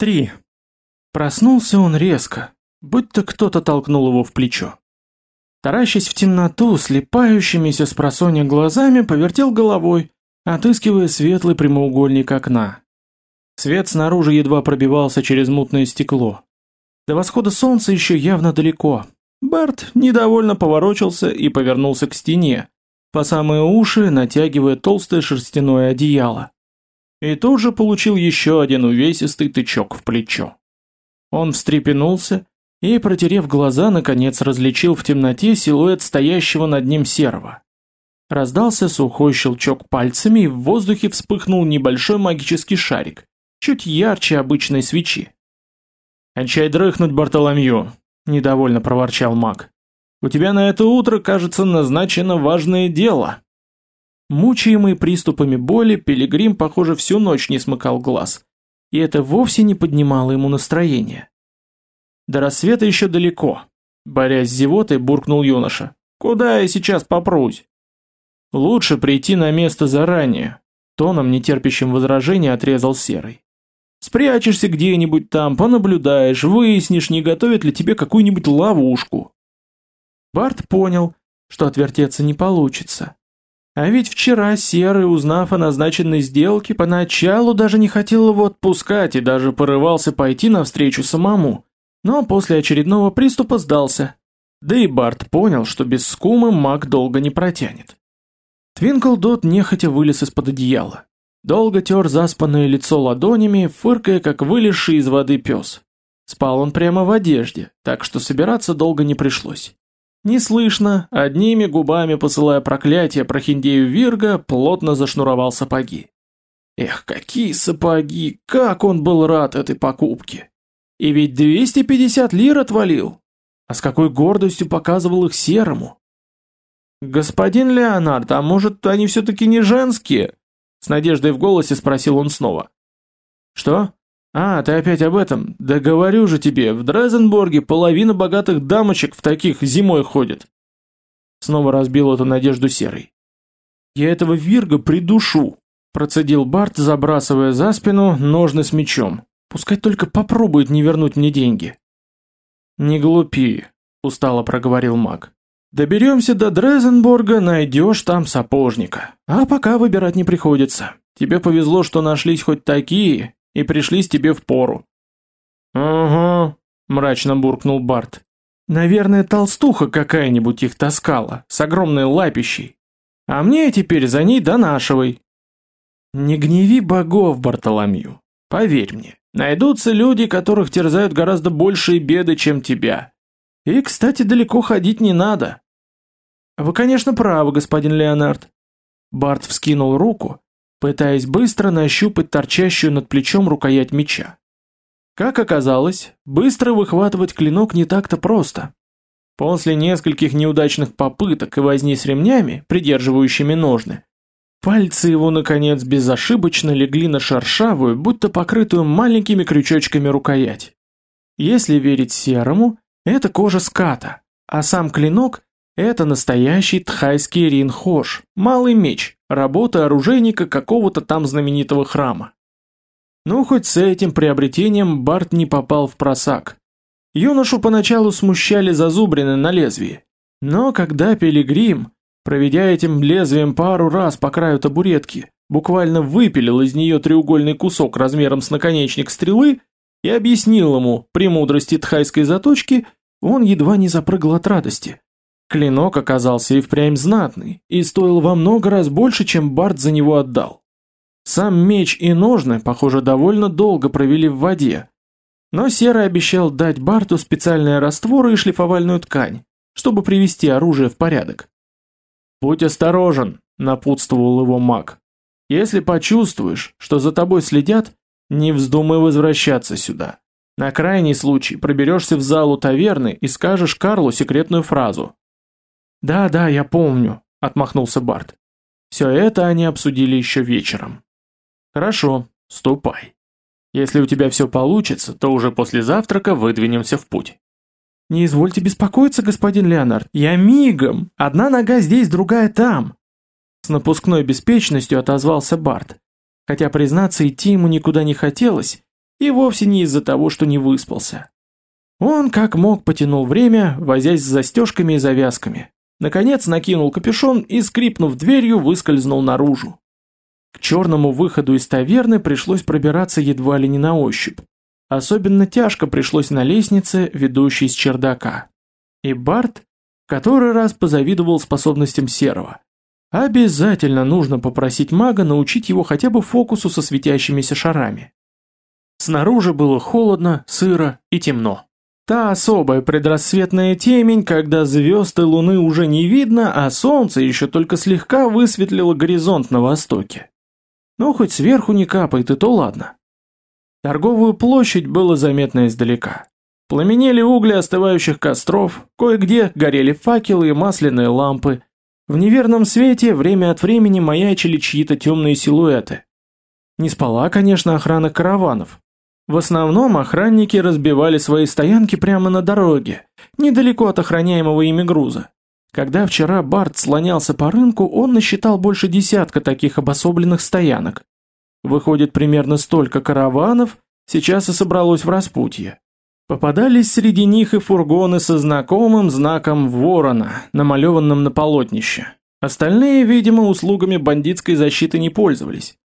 Три. Проснулся он резко, будто кто-то толкнул его в плечо. Таращась в темноту, слепающимися с просонья глазами, повертел головой, отыскивая светлый прямоугольник окна. Свет снаружи едва пробивался через мутное стекло. До восхода солнца еще явно далеко. Барт недовольно поворочился и повернулся к стене, по самые уши натягивая толстое шерстяное одеяло. И тут же получил еще один увесистый тычок в плечо. Он встрепенулся и, протерев глаза, наконец различил в темноте силуэт стоящего над ним серого. Раздался сухой щелчок пальцами, и в воздухе вспыхнул небольшой магический шарик, чуть ярче обычной свечи. «Кончай дрыхнуть, Бартоломью!» – недовольно проворчал маг. «У тебя на это утро, кажется, назначено важное дело!» Мучаемый приступами боли, Пилигрим, похоже, всю ночь не смыкал глаз, и это вовсе не поднимало ему настроение. До рассвета еще далеко. Борясь с зевотой, буркнул юноша. Куда я сейчас попрусь? Лучше прийти на место заранее. Тоном, нетерпящим возражения, отрезал Серый. Спрячешься где-нибудь там, понаблюдаешь, выяснишь, не готовят ли тебе какую-нибудь ловушку. Барт понял, что отвертеться не получится. А ведь вчера Серый, узнав о назначенной сделке, поначалу даже не хотел его отпускать и даже порывался пойти навстречу самому но после очередного приступа сдался. Да и Барт понял, что без скумы маг долго не протянет. Твинклдот нехотя вылез из-под одеяла. Долго тер заспанное лицо ладонями, фыркая, как вылезший из воды пес. Спал он прямо в одежде, так что собираться долго не пришлось. Неслышно, одними губами посылая проклятие прохиндею Вирга, плотно зашнуровал сапоги. Эх, какие сапоги! Как он был рад этой покупке! И ведь 250 лир отвалил. А с какой гордостью показывал их серому. «Господин Леонард, а может, они все-таки не женские?» С надеждой в голосе спросил он снова. «Что? А, ты опять об этом? Да говорю же тебе, в Дрезенборге половина богатых дамочек в таких зимой ходит». Снова разбил эту надежду серый. «Я этого Вирга придушу», процедил Барт, забрасывая за спину ножны с мечом. Пускай только попробует не вернуть мне деньги. Не глупи, устало проговорил маг. Доберемся до Дрезенборга, найдешь там сапожника. А пока выбирать не приходится. Тебе повезло, что нашлись хоть такие, и пришлись тебе в пору. Ага, мрачно буркнул Барт. Наверное, толстуха какая-нибудь их таскала, с огромной лапищей. А мне теперь за ней донашивай. Не гневи богов, Бартоломью. Поверь мне, Найдутся люди, которых терзают гораздо большие беды, чем тебя. И, кстати, далеко ходить не надо. Вы, конечно, правы, господин Леонард. Барт вскинул руку, пытаясь быстро нащупать торчащую над плечом рукоять меча. Как оказалось, быстро выхватывать клинок не так-то просто. После нескольких неудачных попыток и возни с ремнями, придерживающими ножны, Пальцы его, наконец, безошибочно легли на шершавую, будто покрытую маленькими крючочками рукоять. Если верить серому, это кожа ската, а сам клинок – это настоящий тхайский ринхош, малый меч, работа оружейника какого-то там знаменитого храма. Ну, хоть с этим приобретением Барт не попал в просак. Юношу поначалу смущали зазубрины на лезвии, но когда Пилигрим, Проведя этим лезвием пару раз по краю табуретки, буквально выпилил из нее треугольный кусок размером с наконечник стрелы и объяснил ему премудрости тхайской заточки, он едва не запрыгал от радости. Клинок оказался и впрямь знатный, и стоил во много раз больше, чем Барт за него отдал. Сам меч и ножны, похоже, довольно долго провели в воде. Но Серый обещал дать Барту специальные растворы и шлифовальную ткань, чтобы привести оружие в порядок. «Будь осторожен», — напутствовал его маг. «Если почувствуешь, что за тобой следят, не вздумай возвращаться сюда. На крайний случай проберешься в залу таверны и скажешь Карлу секретную фразу». «Да, да, я помню», — отмахнулся Барт. «Все это они обсудили еще вечером». «Хорошо, ступай. Если у тебя все получится, то уже после завтрака выдвинемся в путь». «Не извольте беспокоиться, господин Леонард, я мигом, одна нога здесь, другая там!» С напускной беспечностью отозвался Барт. Хотя, признаться, идти ему никуда не хотелось, и вовсе не из-за того, что не выспался. Он как мог потянул время, возясь с застежками и завязками. Наконец накинул капюшон и, скрипнув дверью, выскользнул наружу. К черному выходу из таверны пришлось пробираться едва ли не на ощупь. Особенно тяжко пришлось на лестнице, ведущей с чердака. И Барт который раз позавидовал способностям Серого. Обязательно нужно попросить мага научить его хотя бы фокусу со светящимися шарами. Снаружи было холодно, сыро и темно. Та особая предрассветная темень, когда звезд и луны уже не видно, а солнце еще только слегка высветлило горизонт на востоке. Ну, хоть сверху не капает, и то ладно. Торговую площадь было заметно издалека. Пламенели угли остывающих костров, кое-где горели факелы и масляные лампы. В неверном свете время от времени маячили чьи-то темные силуэты. Не спала, конечно, охрана караванов, в основном охранники разбивали свои стоянки прямо на дороге, недалеко от охраняемого ими груза. Когда вчера Барт слонялся по рынку, он насчитал больше десятка таких обособленных стоянок. Выходит, примерно столько караванов сейчас и собралось в распутье. Попадались среди них и фургоны со знакомым знаком ворона, намалеванным на полотнище. Остальные, видимо, услугами бандитской защиты не пользовались.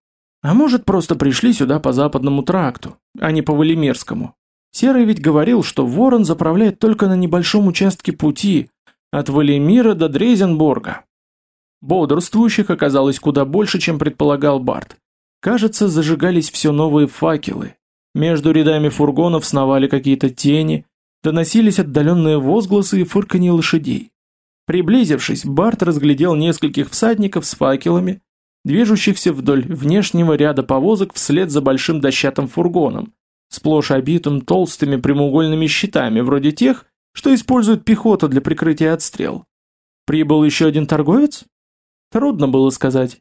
А может, просто пришли сюда по западному тракту, а не по Валимирскому. Серый ведь говорил, что Ворон заправляет только на небольшом участке пути, от Валимира до Дрезенбурга. Бодрствующих оказалось куда больше, чем предполагал Барт. Кажется, зажигались все новые факелы. Между рядами фургонов сновали какие-то тени, доносились отдаленные возгласы и фырканье лошадей. Приблизившись, Барт разглядел нескольких всадников с факелами, движущихся вдоль внешнего ряда повозок вслед за большим дощатым фургоном, сплошь обитым толстыми прямоугольными щитами, вроде тех, что использует пехота для прикрытия от стрел. Прибыл еще один торговец? Трудно было сказать.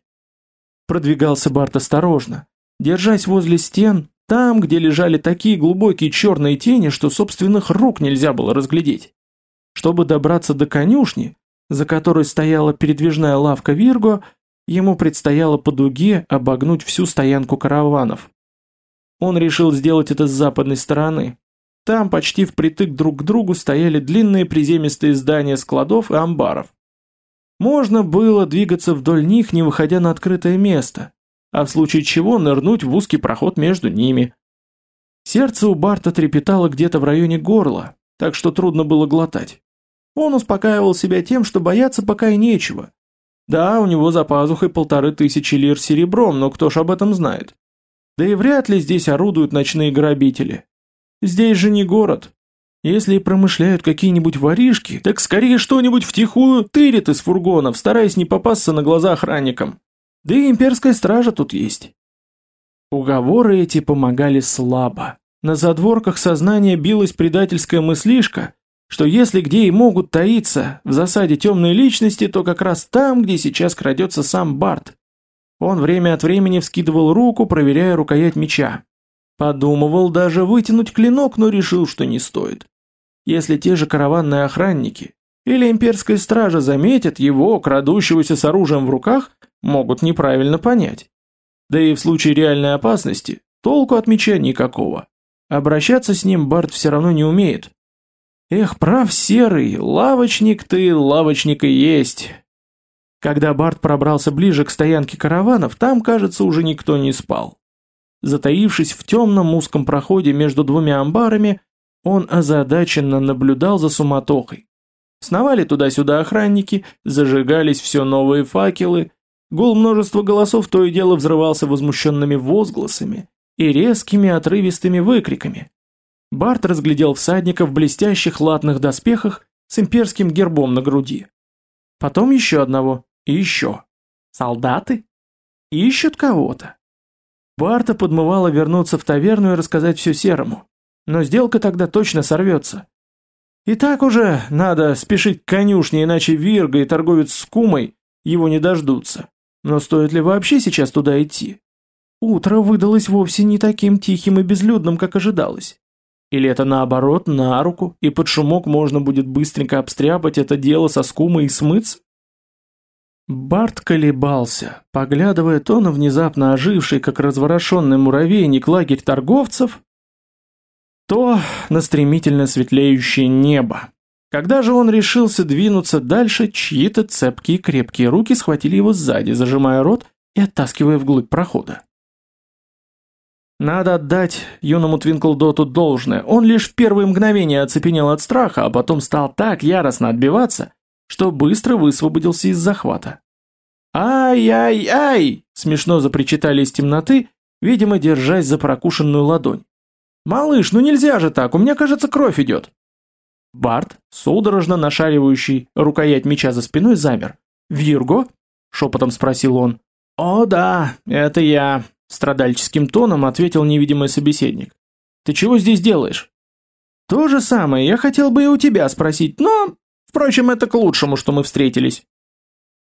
Продвигался Барт осторожно, держась возле стен, там, где лежали такие глубокие черные тени, что собственных рук нельзя было разглядеть. Чтобы добраться до конюшни, за которой стояла передвижная лавка Вирго, Ему предстояло по дуге обогнуть всю стоянку караванов. Он решил сделать это с западной стороны. Там почти впритык друг к другу стояли длинные приземистые здания складов и амбаров. Можно было двигаться вдоль них, не выходя на открытое место, а в случае чего нырнуть в узкий проход между ними. Сердце у Барта трепетало где-то в районе горла, так что трудно было глотать. Он успокаивал себя тем, что бояться пока и нечего, да, у него за пазухой полторы тысячи лир серебром, но кто ж об этом знает? Да и вряд ли здесь орудуют ночные грабители. Здесь же не город. Если и промышляют какие-нибудь воришки, так скорее что-нибудь втихую тырят из фургонов, стараясь не попасться на глаза охранникам. Да и имперская стража тут есть. Уговоры эти помогали слабо. На задворках сознания билась предательская мыслишка, что если где и могут таиться в засаде темные личности, то как раз там, где сейчас крадется сам Барт. Он время от времени вскидывал руку, проверяя рукоять меча. Подумывал даже вытянуть клинок, но решил, что не стоит. Если те же караванные охранники или имперская стража заметят его, крадущегося с оружием в руках, могут неправильно понять. Да и в случае реальной опасности толку от меча никакого. Обращаться с ним Барт все равно не умеет, Эх, прав серый, лавочник ты, лавочник и есть. Когда Барт пробрался ближе к стоянке караванов, там, кажется, уже никто не спал. Затаившись в темном узком проходе между двумя амбарами, он озадаченно наблюдал за суматохой. Сновали туда-сюда охранники, зажигались все новые факелы, гул множества голосов то и дело взрывался возмущенными возгласами и резкими отрывистыми выкриками. Барт разглядел всадника в блестящих латных доспехах с имперским гербом на груди. Потом еще одного, и еще. Солдаты? Ищут кого-то. Барта подмывало вернуться в таверну и рассказать все Серому. Но сделка тогда точно сорвется. И так уже надо спешить к конюшне, иначе Вирга и торговец с кумой его не дождутся. Но стоит ли вообще сейчас туда идти? Утро выдалось вовсе не таким тихим и безлюдным, как ожидалось. Или это наоборот, на руку, и под шумок можно будет быстренько обстряпать это дело со скумой и смыться? Барт колебался, поглядывая то на внезапно оживший, как разворошенный муравейник, лагерь торговцев, то на стремительно светлеющее небо. Когда же он решился двинуться дальше, чьи-то цепкие крепкие руки схватили его сзади, зажимая рот и оттаскивая вглубь прохода. Надо отдать юному Твинклдоту должное, он лишь в первые мгновения оцепенел от страха, а потом стал так яростно отбиваться, что быстро высвободился из захвата. «Ай-ай-ай!» – смешно запричитали из темноты, видимо, держась за прокушенную ладонь. «Малыш, ну нельзя же так, у меня, кажется, кровь идет!» Барт, судорожно нашаривающий рукоять меча за спиной, замер. «Вирго?» – шепотом спросил он. «О да, это я», – страдальческим тоном ответил невидимый собеседник. «Ты чего здесь делаешь?» «То же самое я хотел бы и у тебя спросить, но, впрочем, это к лучшему, что мы встретились».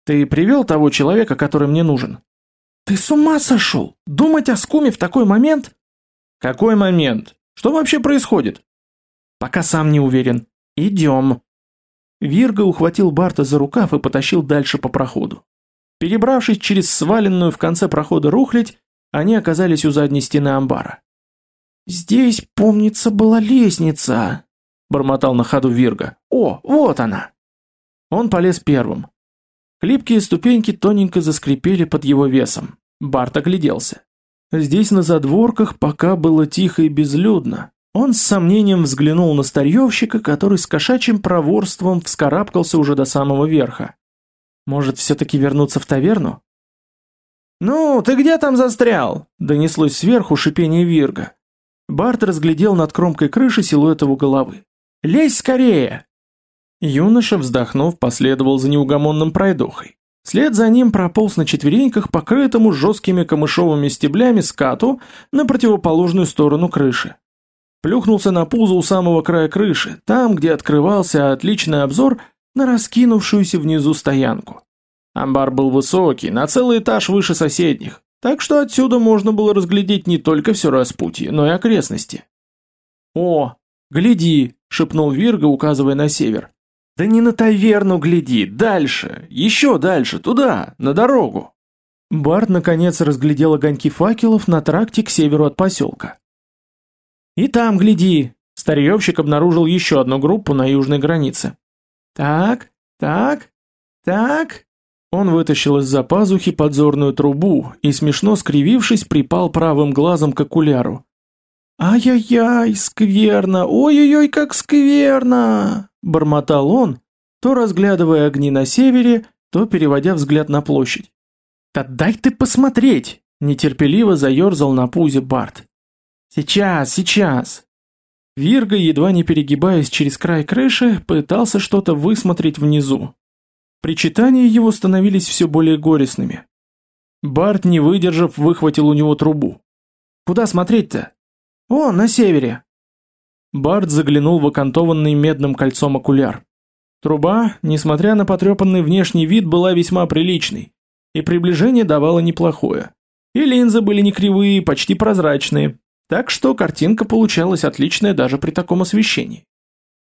«Ты привел того человека, который мне нужен?» «Ты с ума сошел? Думать о скуме в такой момент?» «Какой момент? Что вообще происходит?» «Пока сам не уверен. «Идем». Вирга ухватил Барта за рукав и потащил дальше по проходу. Перебравшись через сваленную в конце прохода рухлядь, они оказались у задней стены амбара. «Здесь, помнится, была лестница», — бормотал на ходу Вирга. «О, вот она!» Он полез первым. Хлипкие ступеньки тоненько заскрипели под его весом. Барт огляделся. Здесь на задворках пока было тихо и безлюдно, он с сомнением взглянул на старьевщика, который с кошачьим проворством вскарабкался уже до самого верха. Может, все-таки вернуться в таверну? «Ну, ты где там застрял?» – донеслось сверху шипение Вирга. Барт разглядел над кромкой крыши силуэт его головы. «Лезь скорее!» Юноша, вздохнув, последовал за неугомонным пройдохой. След за ним прополз на четвереньках, покрытому жесткими камышовыми стеблями скату на противоположную сторону крыши. Плюхнулся на пузо у самого края крыши, там, где открывался отличный обзор на раскинувшуюся внизу стоянку. Амбар был высокий, на целый этаж выше соседних, так что отсюда можно было разглядеть не только все распутье, но и окрестности. «О, гляди!» — шепнул Вирга, указывая на север. «Да не на таверну гляди, дальше, еще дальше, туда, на дорогу!» Барт наконец разглядел огоньки факелов на тракте к северу от поселка. «И там, гляди!» Старьевщик обнаружил еще одну группу на южной границе. «Так, так, так...» Он вытащил из-за пазухи подзорную трубу и, смешно скривившись, припал правым глазом к окуляру. «Ай-яй-яй, скверно! Ой-ой-ой, как скверно!» Бормотал он, то разглядывая огни на севере, то переводя взгляд на площадь. «Да дай ты посмотреть!» Нетерпеливо заерзал на пузе Барт. «Сейчас, сейчас!» Вирга, едва не перегибаясь через край крыши, пытался что-то высмотреть внизу. Причитания его становились все более горестными. Барт, не выдержав, выхватил у него трубу. «Куда смотреть-то?» «О, на севере!» Барт заглянул в окантованный медным кольцом окуляр. Труба, несмотря на потрепанный внешний вид, была весьма приличной, и приближение давало неплохое. И линзы были не кривые, почти прозрачные, так что картинка получалась отличная даже при таком освещении.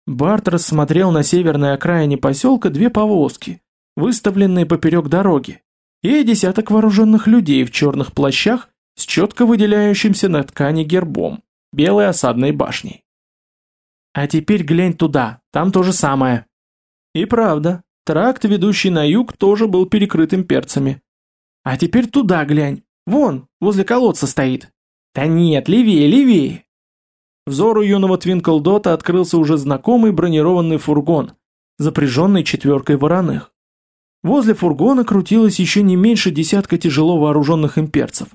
Барт рассмотрел на северной окраине поселка две повозки, выставленные поперек дороги, и десяток вооруженных людей в черных плащах с четко выделяющимся на ткани гербом, белой осадной башней. А теперь глянь туда, там то же самое. И правда, тракт, ведущий на юг, тоже был перекрытым перцами. А теперь туда глянь, вон, возле колодца стоит. «Да нет, левее, левее!» Взору юного Твинклдота открылся уже знакомый бронированный фургон, запряженный четверкой вороных. Возле фургона крутилось еще не меньше десятка тяжело вооруженных имперцев.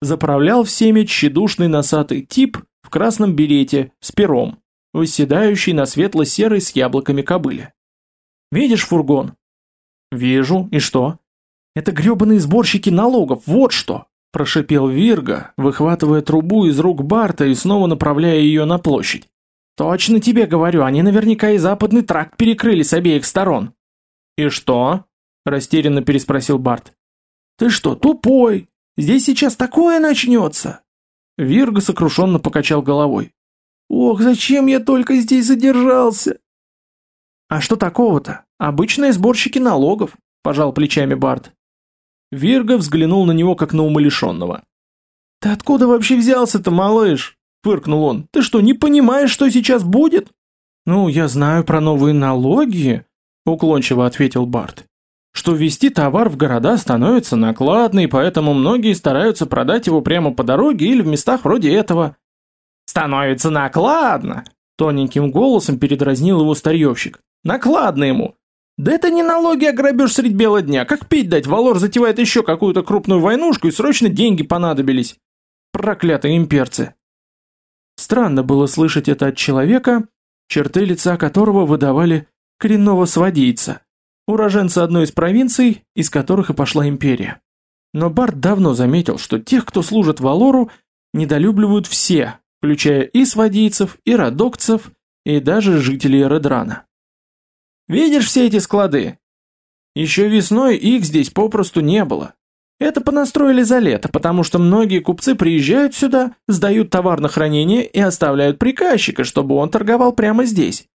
Заправлял всеми тщедушный носатый тип в красном берете с пером, восседающий на светло-серой с яблоками кобыле. «Видишь фургон?» «Вижу. И что?» «Это гребаные сборщики налогов, вот что!» Прошипел Вирга, выхватывая трубу из рук Барта и снова направляя ее на площадь. «Точно тебе говорю, они наверняка и западный тракт перекрыли с обеих сторон». «И что?» – растерянно переспросил Барт. «Ты что, тупой? Здесь сейчас такое начнется!» Вирга сокрушенно покачал головой. «Ох, зачем я только здесь задержался?» «А что такого-то? Обычные сборщики налогов», – пожал плечами Барт. Вирга взглянул на него как на умалишенного. «Ты откуда вообще взялся-то, малыш? фыркнул он. Ты что, не понимаешь, что сейчас будет? Ну, я знаю про новые налоги, уклончиво ответил Барт. Что ввести товар в города становится накладно, и поэтому многие стараются продать его прямо по дороге или в местах вроде этого. Становится накладно, тоненьким голосом передразнил его старьевщик. Накладно ему. Да это не налоги, а грабеж средь бела дня. Как пить дать? Валор затевает еще какую-то крупную войнушку, и срочно деньги понадобились. Проклятые имперцы. Странно было слышать это от человека, черты лица которого выдавали коренного сводийца, уроженца одной из провинций, из которых и пошла империя. Но Барт давно заметил, что тех, кто служит Валору, недолюбливают все, включая и сводийцев, и родокцев, и даже жителей Редрана. Видишь все эти склады? Еще весной их здесь попросту не было. Это понастроили за лето, потому что многие купцы приезжают сюда, сдают товар на хранение и оставляют приказчика, чтобы он торговал прямо здесь.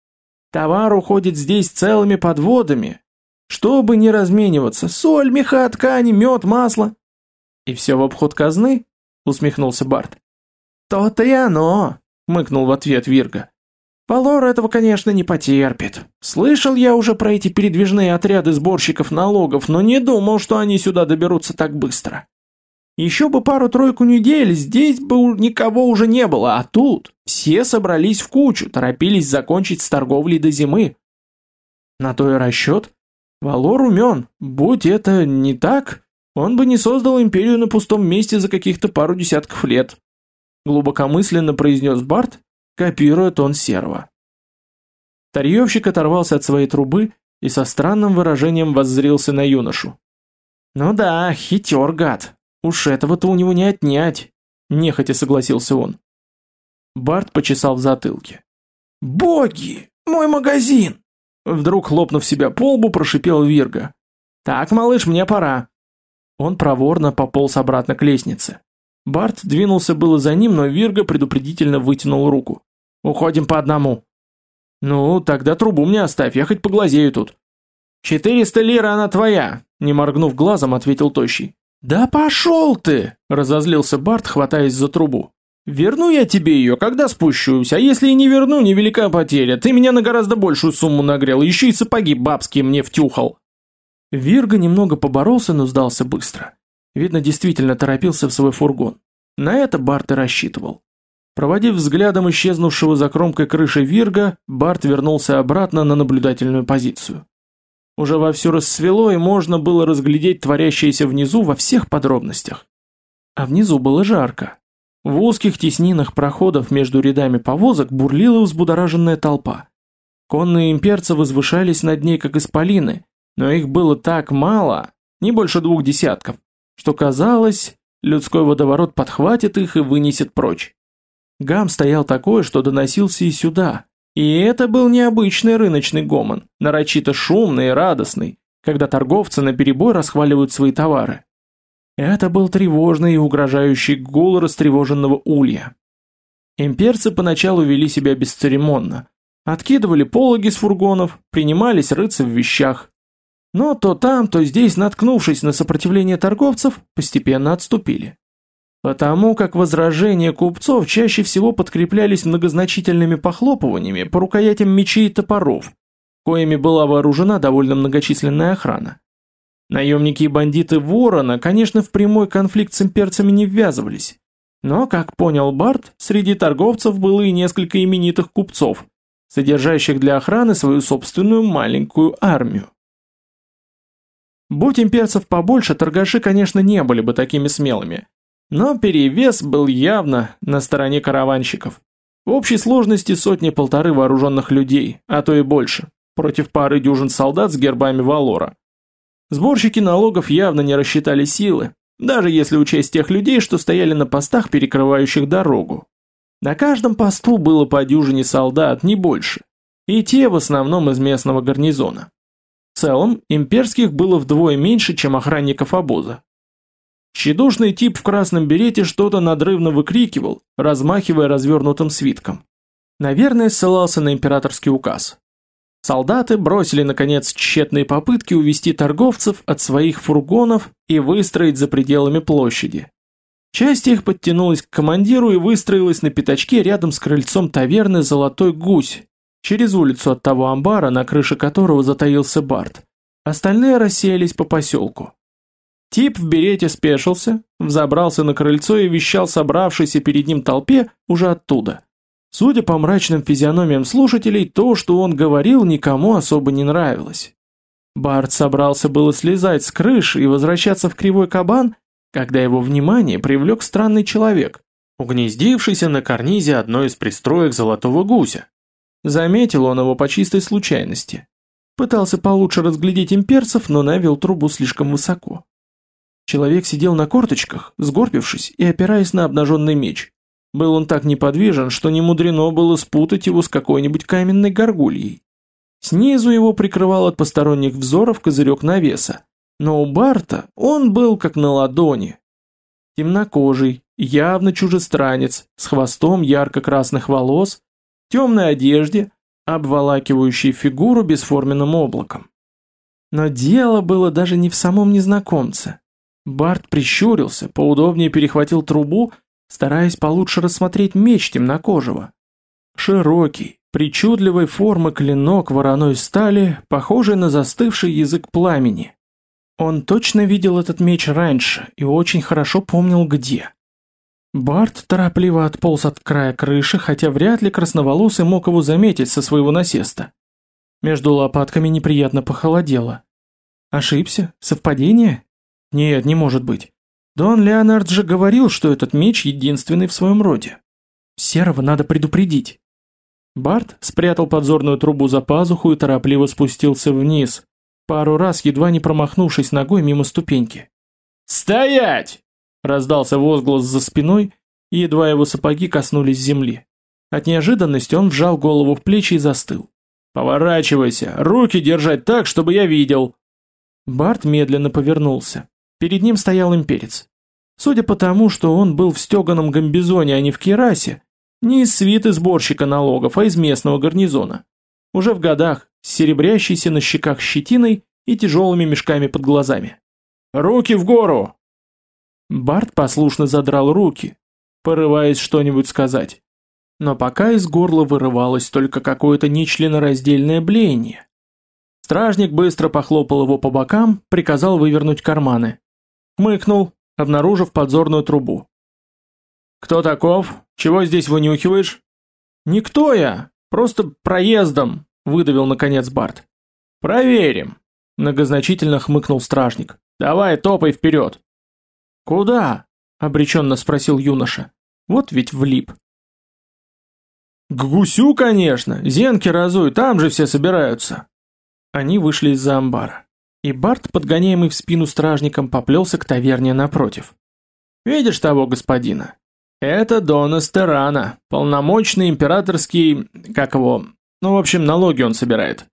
Товар уходит здесь целыми подводами, чтобы не размениваться. Соль, меха, ткани, мед, масло. И все в обход казны? Усмехнулся Барт. То-то и оно, мыкнул в ответ Вирга. Валор этого, конечно, не потерпит. Слышал я уже про эти передвижные отряды сборщиков налогов, но не думал, что они сюда доберутся так быстро. Еще бы пару-тройку недель, здесь бы никого уже не было, а тут все собрались в кучу, торопились закончить с торговлей до зимы. На то и расчет. Валор умен, будь это не так, он бы не создал империю на пустом месте за каких-то пару десятков лет. Глубокомысленно произнес Барт, копируя тон серого. Тарьевщик оторвался от своей трубы и со странным выражением воззрился на юношу. «Ну да, хитер гад. Уж этого-то у него не отнять», – нехотя согласился он. Барт почесал в затылке. «Боги! Мой магазин!» Вдруг, хлопнув себя по лбу, прошипел Вирга. «Так, малыш, мне пора». Он проворно пополз обратно к лестнице. Барт двинулся было за ним, но Вирга предупредительно вытянул руку. Уходим по одному. Ну, тогда трубу мне оставь, я хоть поглазею тут. Четыреста лир она твоя, не моргнув глазом, ответил Тощий. Да пошел ты, разозлился Барт, хватаясь за трубу. Верну я тебе ее, когда спущусь, а если и не верну, невелика потеря. Ты меня на гораздо большую сумму нагрел, еще и сапоги бабские мне втюхал. Вирга немного поборолся, но сдался быстро. Видно, действительно торопился в свой фургон. На это Барт и рассчитывал. Проводив взглядом исчезнувшего за кромкой крыши Вирга, Барт вернулся обратно на наблюдательную позицию. Уже вовсю рассвело, и можно было разглядеть творящееся внизу во всех подробностях. А внизу было жарко. В узких теснинах проходов между рядами повозок бурлила взбудораженная толпа. Конные имперцы возвышались над ней, как исполины, но их было так мало, не больше двух десятков, что казалось, людской водоворот подхватит их и вынесет прочь. Гам стоял такой, что доносился и сюда. И это был необычный рыночный гомон, нарочито шумный и радостный, когда торговцы наперебой расхваливают свои товары. Это был тревожный и угрожающий гул растревоженного улья. Имперцы поначалу вели себя бесцеремонно. Откидывали пологи с фургонов, принимались рыться в вещах. Но то там, то здесь, наткнувшись на сопротивление торговцев, постепенно отступили. Потому как возражения купцов чаще всего подкреплялись многозначительными похлопываниями по рукоятям мечей и топоров, коими была вооружена довольно многочисленная охрана. Наемники и бандиты Ворона, конечно, в прямой конфликт с имперцами не ввязывались. Но, как понял Барт, среди торговцев было и несколько именитых купцов, содержащих для охраны свою собственную маленькую армию. Будь имперцев побольше, торгаши, конечно, не были бы такими смелыми, но перевес был явно на стороне караванщиков. В общей сложности сотни-полторы вооруженных людей, а то и больше, против пары дюжин солдат с гербами Валора. Сборщики налогов явно не рассчитали силы, даже если учесть тех людей, что стояли на постах, перекрывающих дорогу. На каждом посту было по дюжине солдат, не больше, и те в основном из местного гарнизона. В целом, имперских было вдвое меньше, чем охранников обоза. Тщедушный тип в красном берете что-то надрывно выкрикивал, размахивая развернутым свитком. Наверное, ссылался на императорский указ. Солдаты бросили, наконец, тщетные попытки увести торговцев от своих фургонов и выстроить за пределами площади. Часть их подтянулась к командиру и выстроилась на пятачке рядом с крыльцом таверны «Золотой гусь», через улицу от того амбара, на крыше которого затаился Барт. Остальные рассеялись по поселку. Тип в берете спешился, взобрался на крыльцо и вещал собравшейся перед ним толпе уже оттуда. Судя по мрачным физиономиям слушателей, то, что он говорил, никому особо не нравилось. Барт собрался было слезать с крыши и возвращаться в кривой кабан, когда его внимание привлек странный человек, угнездившийся на карнизе одной из пристроек золотого гуся. Заметил он его по чистой случайности. Пытался получше разглядеть имперцев, но навел трубу слишком высоко. Человек сидел на корточках, сгорбившись и опираясь на обнаженный меч. Был он так неподвижен, что не мудрено было спутать его с какой-нибудь каменной горгульей. Снизу его прикрывал от посторонних взоров козырек навеса, но у Барта он был как на ладони. Темнокожий, явно чужестранец, с хвостом ярко-красных волос, темной одежде, обволакивающей фигуру бесформенным облаком. Но дело было даже не в самом незнакомце. Барт прищурился, поудобнее перехватил трубу, стараясь получше рассмотреть меч темнокожего. Широкий, причудливой формы клинок вороной стали, похожий на застывший язык пламени. Он точно видел этот меч раньше и очень хорошо помнил где. Барт торопливо отполз от края крыши, хотя вряд ли красноволосый мог его заметить со своего насеста. Между лопатками неприятно похолодело. Ошибся? Совпадение? Нет, не может быть. Дон Леонард же говорил, что этот меч единственный в своем роде. Серого надо предупредить. Барт спрятал подзорную трубу за пазуху и торопливо спустился вниз, пару раз едва не промахнувшись ногой мимо ступеньки. «Стоять!» – раздался возглас за спиной, и едва его сапоги коснулись земли. От неожиданности он вжал голову в плечи и застыл. «Поворачивайся, руки держать так, чтобы я видел!» Барт медленно повернулся. Перед ним стоял имперец. Судя по тому, что он был в стеганом гамбизоне, а не в керасе, не из свиты сборщика налогов, а из местного гарнизона. Уже в годах, с серебрящейся на щеках щетиной и тяжелыми мешками под глазами. «Руки в гору!» Барт послушно задрал руки, порываясь что-нибудь сказать. Но пока из горла вырывалось только какое-то нечленораздельное блеяние. Стражник быстро похлопал его по бокам, приказал вывернуть карманы. Мыкнул, обнаружив подзорную трубу. «Кто таков? Чего здесь вынюхиваешь?» «Никто я, просто проездом», выдавил наконец Барт. Проверим, многозначительно хмыкнул стражник. Давай, топай вперед. Куда? обреченно спросил юноша. Вот ведь влип. К гусю, конечно, зенки разуй, там же все собираются. Они вышли из-за амбара, и Барт, подгоняемый в спину стражником, поплелся к таверне напротив. Видишь того господина? Это Дон Эстерана, полномочный императорский, как его, ну, в общем, налоги он собирает.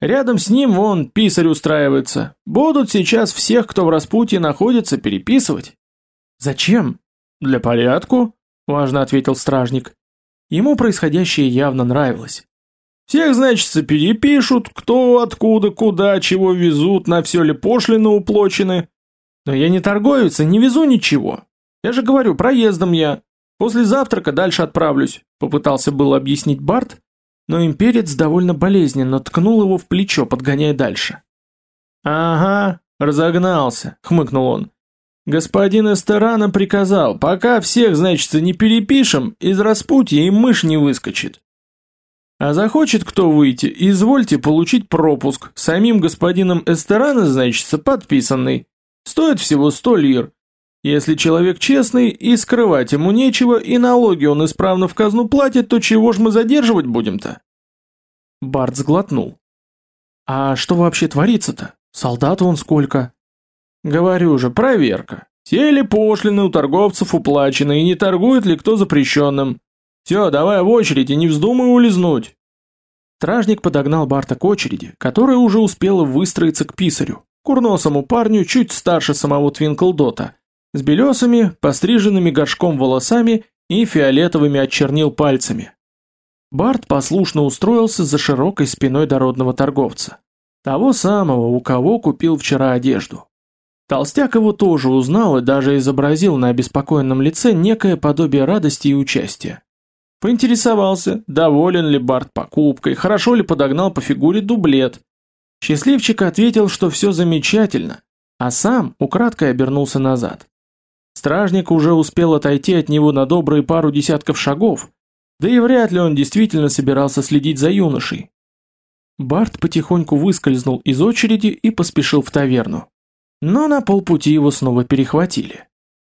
Рядом с ним вон писарь устраивается. Будут сейчас всех, кто в распутье находится, переписывать. Зачем? Для порядку, важно ответил стражник. Ему происходящее явно нравилось. Всех, значит, перепишут, кто, откуда, куда, чего везут, на все ли пошлины уплочены. Но я не торговец и не везу ничего. Я же говорю, проездом я. После завтрака дальше отправлюсь, попытался было объяснить Барт, но имперец довольно болезненно ткнул его в плечо, подгоняя дальше. «Ага, разогнался», — хмыкнул он. «Господин Эстерана приказал, пока всех, значит, не перепишем, из распутья и мышь не выскочит. А захочет кто выйти, извольте получить пропуск, самим господином Эстерана, значит, подписанный. Стоит всего сто лир, если человек честный, и скрывать ему нечего, и налоги он исправно в казну платит, то чего ж мы задерживать будем-то? Барт сглотнул. А что вообще творится-то? Солдат он сколько? Говорю же, проверка. Все ли пошлины у торговцев уплачены, и не торгует ли кто запрещенным? Все, давай в очередь и не вздумай улизнуть. Стражник подогнал Барта к очереди, которая уже успела выстроиться к писарю, курносому парню чуть старше самого Твинклдота, с белесыми, постриженными горшком волосами и фиолетовыми от чернил пальцами. Барт послушно устроился за широкой спиной дородного торговца. Того самого, у кого купил вчера одежду. Толстяк его тоже узнал и даже изобразил на обеспокоенном лице некое подобие радости и участия. Поинтересовался, доволен ли Барт покупкой, хорошо ли подогнал по фигуре дублет. Счастливчик ответил, что все замечательно, а сам украдкой обернулся назад. Стражник уже успел отойти от него на добрые пару десятков шагов, да и вряд ли он действительно собирался следить за юношей. Барт потихоньку выскользнул из очереди и поспешил в таверну. Но на полпути его снова перехватили.